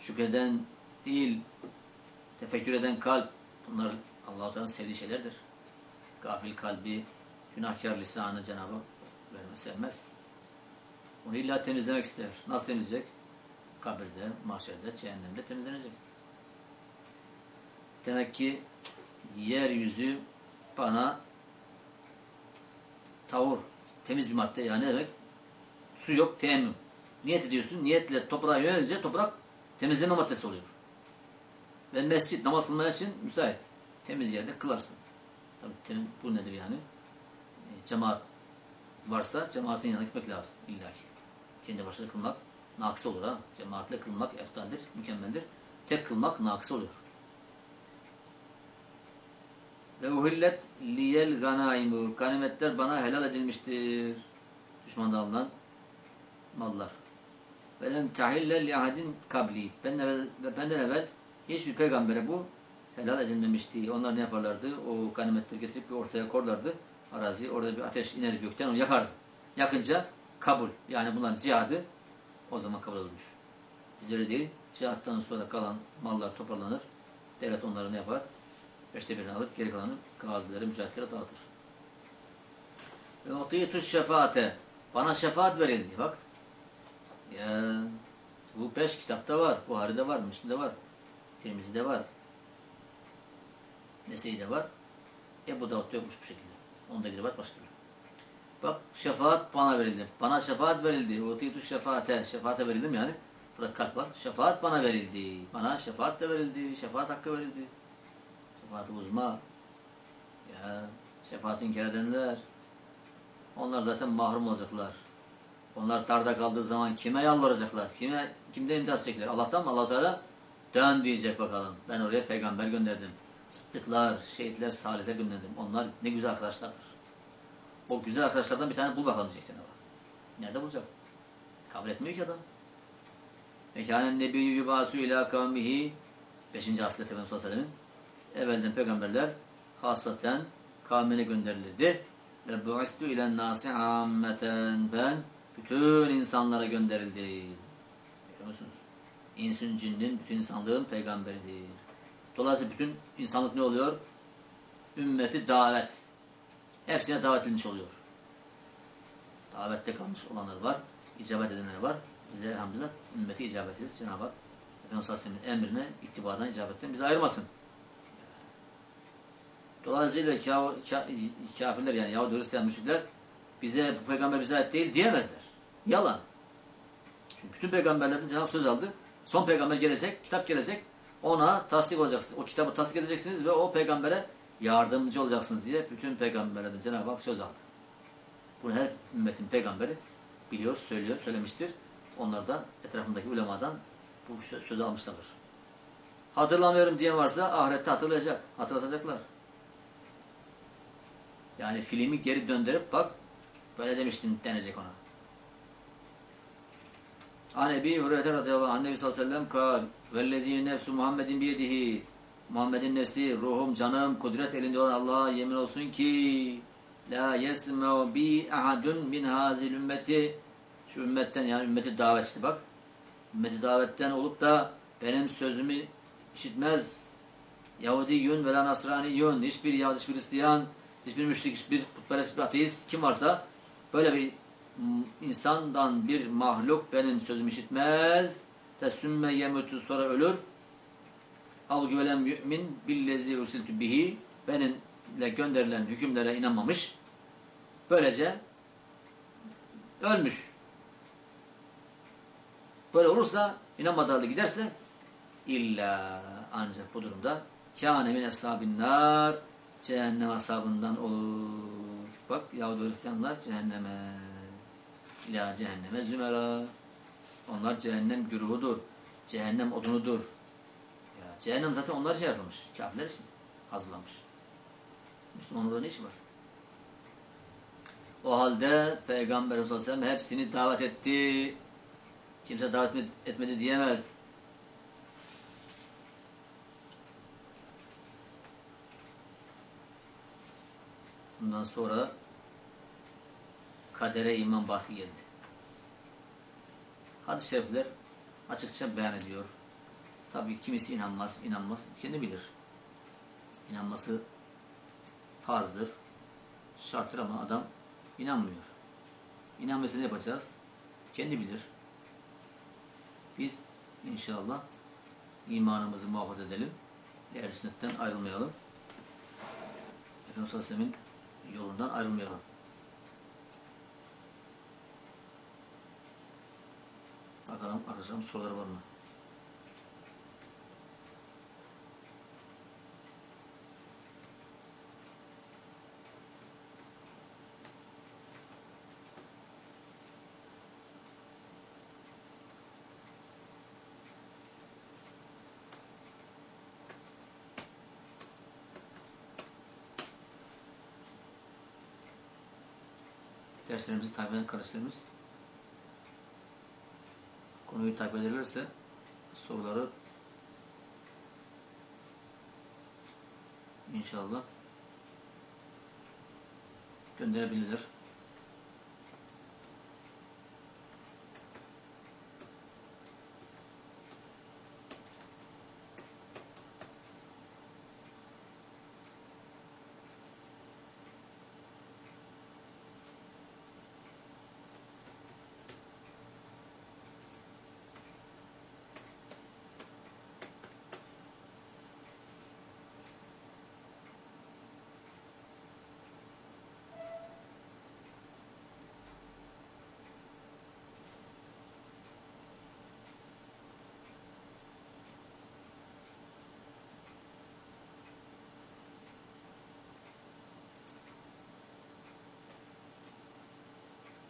şükreden dil, tefekkür eden kalp. Bunlar Allah-u Teala'nın sevdiği şeylerdir. Gafil kalbi, günahkar lisanı Cenab-ı sevmez. Onu illa temizlemek ister. Nasıl temizleyecek? Kabirde, mahşerde, cehennemde temizlenecek. Demek ki yeryüzü bana tavur, temiz bir madde yani demek? Su yok, teyemmüm. Niyet ediyorsun, niyetle toprağa yönelince toprak temizleme maddesi oluyor. Ve mescit namaz kılmaya için müsait. Temiz yerde kılarsın. Tabii bu nedir yani? E, cemaat varsa cemaatin yanına gitmek lazım illaki. Kendi başına kılmak nakıs olur ha. Cemaatle kılmak eftaldir, mükemmeldir. Tek kılmak nakıs oluyor. Ve uhillet liyel ganaimu. Ganimetler bana helal edilmiştir. Düşmandan alınan mallar. Ve lem tahille li ahadin kabli. Benden benden evvel hiçbir peygambere bu helal edilmemişti. Onlar ne yaparlardı? O ganimetleri getirip bir ortaya korlardı. Arazi orada bir ateş iner gökten onu yakardı. Yakınca kabul. Yani bunların cihadı o zaman kabul olmuş. Biz öyle değil. Cihattan sonra kalan mallar toparlanır. Devlet onları ne yapar? Beşte birini alıp geri kalanı gazilere, mücahitlere dağıtır. Ve otiyetü şefaate. Bana şefaat verildi. Bak. Ya, bu beş kitapta var. Buhari'de var, Müslim'de var. Tirmizi'de var. Nese'de var. Ebu Davud yokmuş bu şekilde. Onda giribat başlıyor. Bak şefaat bana verildi. Bana şefaat verildi. Utitu şefaate. Şefaate verildim yani. Burada kalp var. Şefaat bana verildi. Bana şefaat de verildi. Şefaat hakkı verildi. Şefaat uzma. Ya şefaat inkar edenler. Onlar zaten mahrum olacaklar. Onlar darda kaldığı zaman kime yalvaracaklar? Kime, kimden imtihan edecekler? Allah'tan mı? Allah Teala dön diyecek bakalım. Ben oraya peygamber gönderdim. Sıddıklar, şehitler, salihler gönderdim. Onlar ne güzel arkadaşlardır. O güzel arkadaşlardan bir tane bul bakalım diyecek Cenab-ı Hak. Nerede bulacak? Kabul etmiyor ki adam. Mekânen nebiyyü yubâsü ilâ kavmihi 5. asrı Efendimiz sallallahu evvelden peygamberler hasaten kavmine gönderildi. Ve bu'istu ilen nâsi ammeten ben bütün insanlara gönderildi. Biliyor musunuz? İnsün cinnin bütün insanlığın peygamberidir. Dolayısıyla bütün insanlık ne oluyor? Ümmeti davet. Hepsine davet edilmiş oluyor. Davette kalmış olanlar var. icabet edenler var. Biz de elhamdülillah ümmeti icabet ederiz. Cenab-ı Hak Efendimiz Aleyhisselam'ın emrine, ittibadan, icabetten bizi ayırmasın. Dolayısıyla ka ka kafirler yani Yahudi Hristiyan müşrikler bize bu peygamber bize ait değil diyemezler. Yalan. Çünkü bütün peygamberlerden Cenab-ı söz aldı. Son peygamber gelecek, kitap gelecek. Ona tasdik olacaksınız. O kitabı tasdik edeceksiniz ve o peygambere yardımcı olacaksınız diye bütün peygamberlerden Cenab-ı Hak söz aldı. Bunu her ümmetin peygamberi biliyor, söylüyor, söylemiştir. Onlar da etrafındaki ulemadan bu sözü almışlardır. Hatırlamıyorum diyen varsa ahirette hatırlayacak, hatırlatacaklar. Yani filmi geri döndürüp bak böyle demiştin denecek ona. An Ebi Hureyre radıyallahu anh Nebi sallallahu aleyhi ve sellem kal vellezî nefsu Muhammedin biyedihi Muhammed'in nefsi, ruhum, canım, kudret elinde olan Allah'a yemin olsun ki la yesme'u bi ahadun min hazil ümmeti şu ümmetten yani ümmeti davetçi bak ümmeti davetten olup da benim sözümü işitmez Yahudiyun ve la Nasraniyun hiçbir Yahudi, hiçbir Hristiyan hiçbir müşrik, hiçbir putperest, hiçbir ateist kim varsa böyle bir insandan bir mahluk benim sözümü işitmez. Tesümme yemutu sonra ölür. Al güvelen mümin billezi ursiltü bihi benimle gönderilen hükümlere inanmamış. Böylece ölmüş. Böyle olursa inanmadığı halde giderse illa ancak bu durumda kâne min eshabin nar cehennem ashabından olur. Bak Yahudi Hristiyanlar cehenneme ila cehenneme zümera. Onlar cehennem güruhudur. Cehennem odunudur. Cehennem zaten onlar için yaratılmış. Kafirler için hazırlanmış. Müslümanın orada ne işi var? O halde Peygamber sallallahu hepsini davet etti. Kimse davet etmedi diyemez. Bundan sonra kadere iman bahsi geldi. Hadis-i şerifler açıkça beyan ediyor. Tabi kimisi inanmaz, inanmaz. Kendi bilir. İnanması farzdır. Şarttır ama adam inanmıyor. İnanması ne yapacağız? Kendi bilir. Biz inşallah imanımızı muhafaza edelim. Ehl-i sünnetten ayrılmayalım. Efendimiz Aleyhisselam'ın yolundan ayrılmayalım. Bakalım arkadaşlarım soruları var mı? Derslerimizi takip eden kardeşlerimiz konuyu takip ederlerse soruları inşallah gönderebilirler.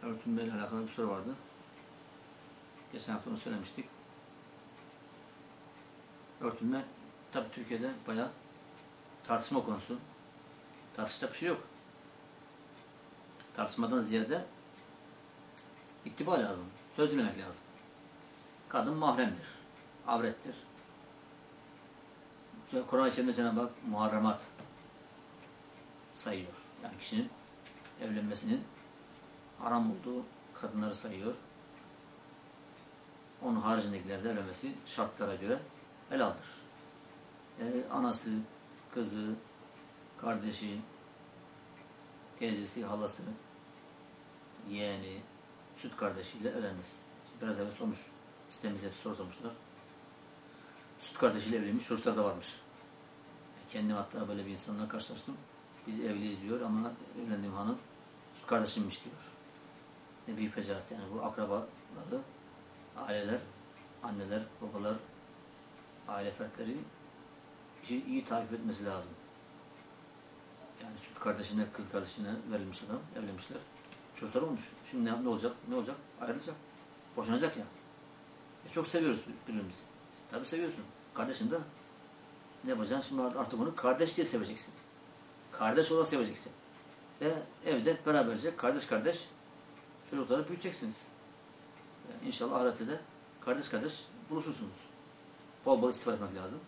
Örtünmeyle alakalı bir soru vardı. Geçen hafta onu söylemiştik. Örtünme tabi Türkiye'de bayağı tartışma konusu. Tartışacak bir şey yok. Tartışmadan ziyade ittiba lazım. Söz dinlemek lazım. Kadın mahremdir. Avrettir. Kur'an-ı Kerim'de Cenab-ı Hak muharremat sayıyor. Yani kişinin evlenmesinin haram olduğu kadınları sayıyor. Onun haricindekileri de evlenmesi şartlara göre helaldir. Yani anası, kızı, kardeşi, teyzesi, halası, yeğeni, süt kardeşiyle evlenmez. Biraz evvel sormuş. Sitemizde hep sormuşlar. Süt kardeşiyle evlenmiş, çocuklar da varmış. Kendim hatta böyle bir insanla karşılaştım. Biz evliyiz diyor ama evlendiğim hanım süt kardeşimmiş diyor. Ne büyük fecaat yani bu akrabaları, aileler, anneler, babalar, aile fertleri işi iyi takip etmesi lazım. Yani süt kardeşine, kız kardeşine verilmiş adam, evlenmişler. Çocuklar olmuş. Şimdi ne, ne olacak? Ne olacak? Ayrılacak. Boşanacak ya. E çok seviyoruz birbirimizi. Tabi seviyorsun. Kardeşin de ne yapacaksın? Şimdi artık onu kardeş diye seveceksin. Kardeş olarak seveceksin. Ve evde beraberce kardeş kardeş çocukları büyüteceksiniz. Yani inşallah ahirette de kardeş kardeş buluşursunuz. Bol bol istiğfar etmek lazım.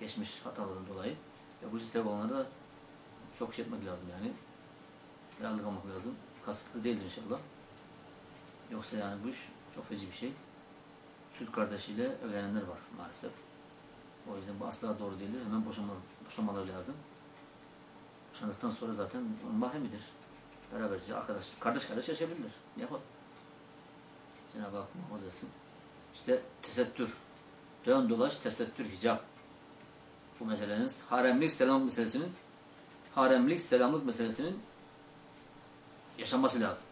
Geçmiş hatalardan dolayı. Ve bu sebep olanlara da çok şey etmek lazım yani. Helallik almak lazım. Kasıtlı değildir inşallah. Yoksa yani bu iş çok feci bir şey. Süt kardeşiyle evlenenler var maalesef. O yüzden bu asla doğru değildir. Hemen boşanma, boşanmaları lazım. Boşandıktan sonra zaten mahremidir. Beraberce arkadaş, kardeş kardeş yaşayabilirler. Ne yapalım? Cenab-ı Hak muhafaza etsin. İşte tesettür. Dön dolaş tesettür hicap. bu meselenin haremlik selamlık meselesinin haremlik selamlık meselesinin yaşanması lazım.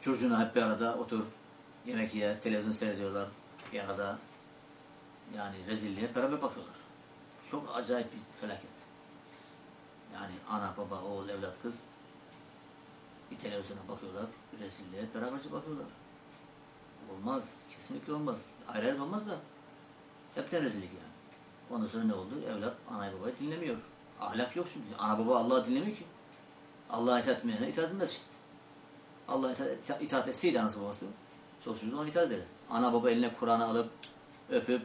Çocuğuna hep bir arada otur, yemek ye, televizyon seyrediyorlar bir arada. Yani rezilliğe beraber bakıyorlar. Çok acayip bir felaket. Yani ana, baba, oğul, evlat, kız bir televizyona bakıyorlar, hep beraberce bakıyorlar. Olmaz, kesinlikle olmaz. Ayrı ayrı olmaz da hepten rezillik yani. Ondan sonra ne oldu? Evlat anayı babayı dinlemiyor. Ahlak yok çünkü. Ana baba Allah'ı dinlemiyor ki. Allah'a itaat etmeyene itaat etmez işte. Allah'a itaat, etseydi anası babası, çok çocuk ona itaat eder. Ana baba eline Kur'an'ı alıp, öpüp,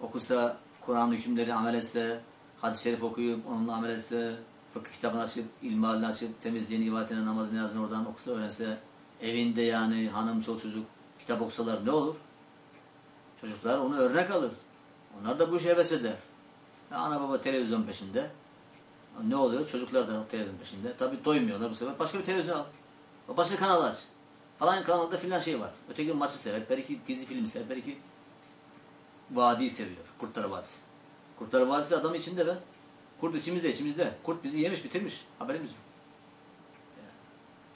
okusa, Kur'an hükümleri amel etse, hadis-i şerif okuyup, onunla amel etse, fıkıh kitabını açıp, ilmihalini açıp, temizliğini, ibadetini, namazını, niyazını oradan okusa, öğrense, evinde yani hanım, çoluk çocuk kitap okusalar ne olur? Çocuklar onu örnek alır. Onlar da bu işe heves eder. Ya ana baba televizyon peşinde. Ne oluyor? Çocuklar da televizyon peşinde. Tabii doymuyorlar bu sefer. Başka bir televizyon al. Başka kanal aç. Falan kanalda filan şey var. Öteki maçı sever. Belki dizi film sever. Belki vadiyi seviyor. Kurtlar Vadisi. Kurtlar Vadisi adam içinde be. Kurt içimizde içimizde. Kurt bizi yemiş bitirmiş. Haberimiz yok.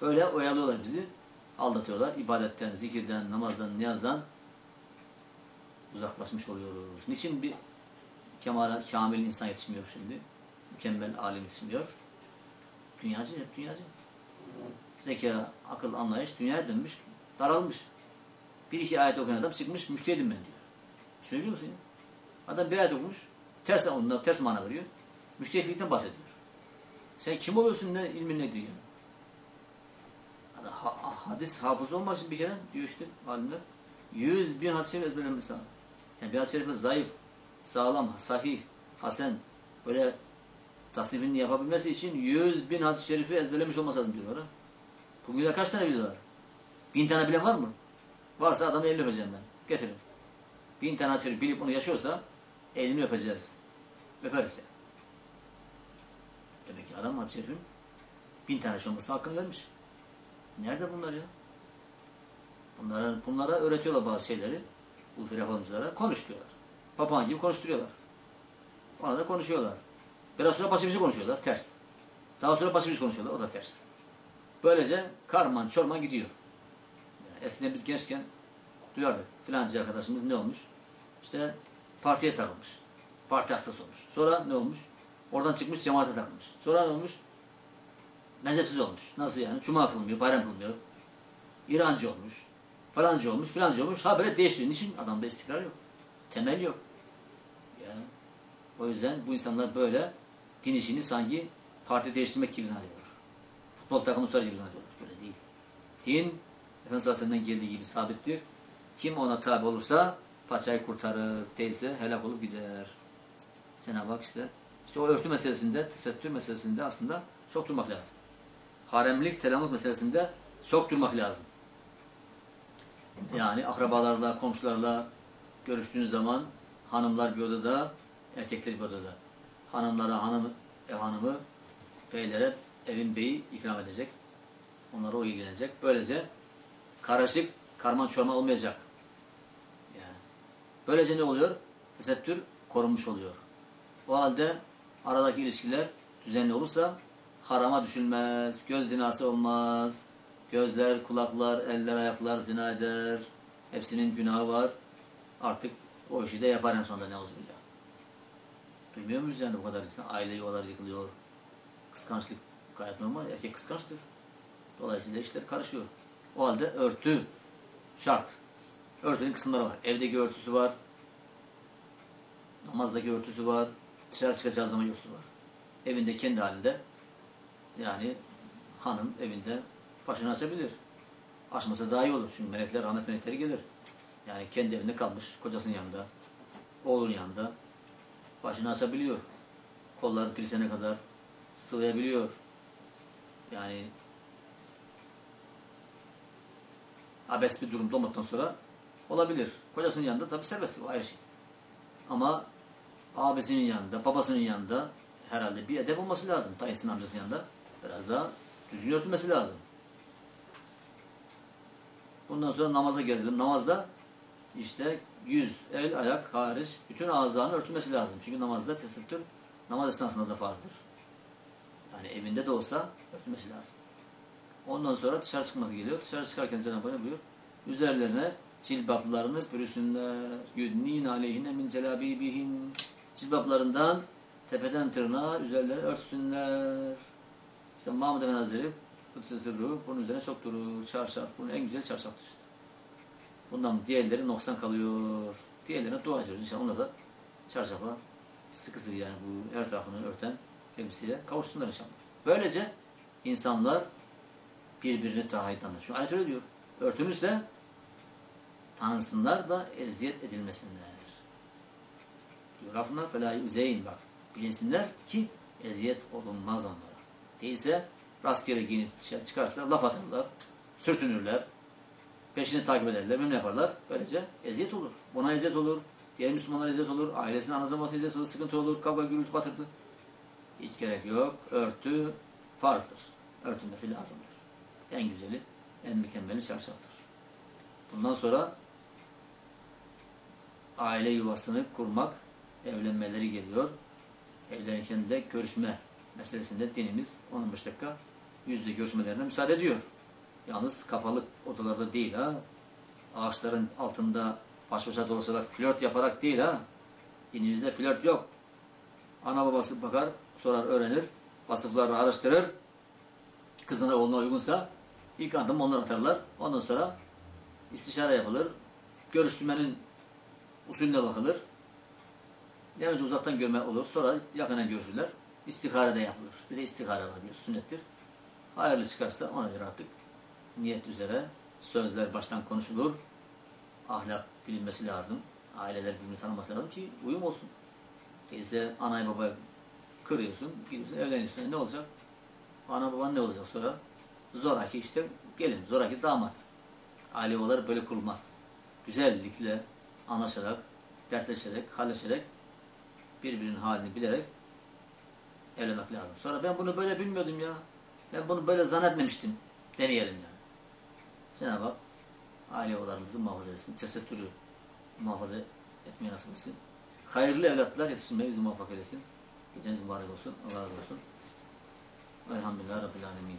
Böyle oyalıyorlar bizi. Aldatıyorlar. İbadetten, zikirden, namazdan, niyazdan uzaklaşmış oluyoruz. Niçin bir kemala, kamil insan yetişmiyor şimdi? Mükemmel alim yetişmiyor. Dünyacı, hep dünyacı. Zeka, akıl, anlayış dünyaya dönmüş, daralmış. Bir iki ayet okuyan adam çıkmış, müştehidim ben diyor. Düşünebiliyor musun? Adam bir ayet okumuş, ters, ondan ters mana veriyor. Müştehitlikten bahsediyor. Sen kim oluyorsun, ne ilmin ne diyor? Ha, hadis hafız olmak için bir kere diyor işte alimler. Yüz bin hadis-i şerif ezberlenmesi lazım. Yani bir hadis-i şerifin zayıf, sağlam, sahih, hasen böyle tasnifini yapabilmesi için yüz bin hadis-i şerifi ezberlemiş olması lazım diyorlar. Bugün kaç tane biliyorlar? Bin tane bilen var mı? Varsa adamı elini öpeceğim ben. Getirin. Bin tane hadis-i şerif bilip onu yaşıyorsa elini öpeceğiz. Öperiz yani. Demek ki adam hadis-i bin tane şey olması hakkını vermiş. Nerede bunlar ya? Bunlara, bunlara öğretiyorlar bazı şeyleri. Bu reformculara konuşturuyorlar. Papağan gibi konuşturuyorlar. Ona da konuşuyorlar. Biraz sonra bir şey konuşuyorlar. Ters. Daha sonra bir şey konuşuyorlar. O da ters. Böylece karman çorman gidiyor. Yani eskiden biz gençken duyardık. Filancı arkadaşımız ne olmuş? İşte partiye takılmış. Parti hastası olmuş. Sonra ne olmuş? Oradan çıkmış cemaate takılmış. Sonra ne olmuş? Mezhepsiz olmuş. Nasıl yani? Cuma kılmıyor, bayram kılmıyor. İrancı olmuş. Falancı olmuş, filancı olmuş. Habire değiştiriyor. Niçin? Adamda istikrar yok. Temel yok. Yani, o yüzden bu insanlar böyle din işini sanki parti değiştirmek gibi zannediyorlar. Futbol takımı tutar gibi zannediyorlar. Böyle değil. Din, Efendimiz Aleyhisselam'dan geldiği gibi sabittir. Kim ona tabi olursa paçayı kurtarır, değilse helak olup gider. Cenab-ı Hak işte, işte o örtü meselesinde, tesettür meselesinde aslında çok durmak lazım. Haremlik, selamlık meselesinde çok durmak lazım. Yani akrabalarla, komşularla görüştüğünüz zaman hanımlar bir odada, erkekler bir odada. Hanımlara hanım, ev hanımı, beylere evin beyi ikram edecek. Onlara o ilgilenecek. Böylece karışık, karman çorman olmayacak. Böylece ne oluyor? Tesettür korunmuş oluyor. O halde aradaki ilişkiler düzenli olursa harama düşülmez, göz zinası olmaz, gözler, kulaklar, eller, ayaklar zina eder, hepsinin günahı var. Artık o işi de yapar en sonunda ne olsun ya. Duymuyor muyuz yani bu kadar insan? Aile yuvaları yıkılıyor. Kıskançlık gayet normal. Erkek kıskançtır. Dolayısıyla işler karışıyor. O halde örtü şart. Örtünün kısımları var. Evdeki örtüsü var. Namazdaki örtüsü var. Dışarı çıkacağı zaman örtüsü var. Evinde kendi halinde yani hanım evinde başını açabilir. Açmasa daha iyi olur. Çünkü melekler, rahmet melekleri gelir. Yani kendi evinde kalmış, kocasının yanında, oğlunun yanında başını açabiliyor. Kolları tirsene kadar sıvayabiliyor. Yani abes bir durumda olmadıktan sonra olabilir. Kocasının yanında tabi serbest, o ayrı şey. Ama abisinin yanında, babasının yanında herhalde bir edep olması lazım. Dayısının amcasının yanında biraz daha düzgün örtülmesi lazım. Bundan sonra namaza gelelim. Namazda işte yüz, el, ayak hariç bütün ağızlarının örtülmesi lazım. Çünkü namazda tesettür namaz esnasında da farzdır. Yani evinde de olsa örtülmesi lazım. Ondan sonra dışarı çıkması geliyor. Dışarı çıkarken Cenab-ı Hak buyuruyor? Üzerlerine cilbaplarını pürüsünler. Yudnin aleyhine min celabibihin. Cilbaplarından tepeden tırnağa üzerlerine örtsünler. İşte Mahmud Efendi Hazretleri Kudüs'e sırrı bunun üzerine çok durur. Çarşaf. Bunun en güzel çarşaftır işte. Bundan diğerleri noksan kalıyor. Diğerlerine dua ediyoruz. İnşallah onlar da çarşafa sıkı sıkı yani bu her tarafını örten elbiseye kavuşsunlar inşallah. Böylece insanlar birbirini taahhüt anlar. Şu ayet öyle diyor. Örtünürse tanınsınlar da eziyet edilmesinler. Diyor lafından felâ zeyn bak. Bilinsinler ki eziyet olunmaz onlara. Değilse rastgele giyinip dışarı çıkarsa laf atırlar, sürtünürler, peşini takip ederler, ne yaparlar? Böylece eziyet olur. Buna eziyet olur, diğer Müslümanlar eziyet olur, ailesine anasına babasına eziyet olur, sıkıntı olur, kavga gürültü batırtı. Hiç gerek yok. Örtü farzdır. Örtülmesi lazımdır. En güzeli, en mükemmeli çarşaftır. Bundan sonra aile yuvasını kurmak, evlenmeleri geliyor. Evlenirken de görüşme meselesinde dinimiz 15 dakika yüz yüze görüşmelerine müsaade ediyor. Yalnız kapalı odalarda değil ha. Ağaçların altında baş başa dolaşarak flört yaparak değil ha. Dinimizde flört yok. Ana babası bakar, sorar, öğrenir, vasıflarını araştırır. Kızına oğluna uygunsa ilk adım onlar atarlar. Ondan sonra istişare yapılır. Görüşmenin usulüne bakılır. Ne önce uzaktan görme olur. Sonra yakından görüşürler. İstihare de yapılır. Bir de istihare var bir sünnettir. Hayırlı çıkarsa ona göre artık niyet üzere sözler baştan konuşulur. Ahlak bilinmesi lazım. Aileler birbirini tanıması lazım ki uyum olsun. Değilse anayı babayı kırıyorsun, gidiyorsun, evleniyorsun. E ne olacak? Ana baban ne olacak sonra? Zoraki işte gelin, zoraki damat. Aile yuvaları böyle kurulmaz. Güzellikle anlaşarak, dertleşerek, halleşerek, birbirinin halini bilerek evlenmek lazım. Sonra ben bunu böyle bilmiyordum ya. Ben bunu böyle zannetmemiştim. Deneyelim yani. Cenab-ı Hak aile yuvalarımızı muhafaza etsin. Tesettürü muhafaza etmeye nasip etsin. Hayırlı evlatlar yetiştirmeye bizi muvaffak eylesin. Geceniz mübarek olsun. Allah razı olsun. Velhamdülillah Rabbil Alemin.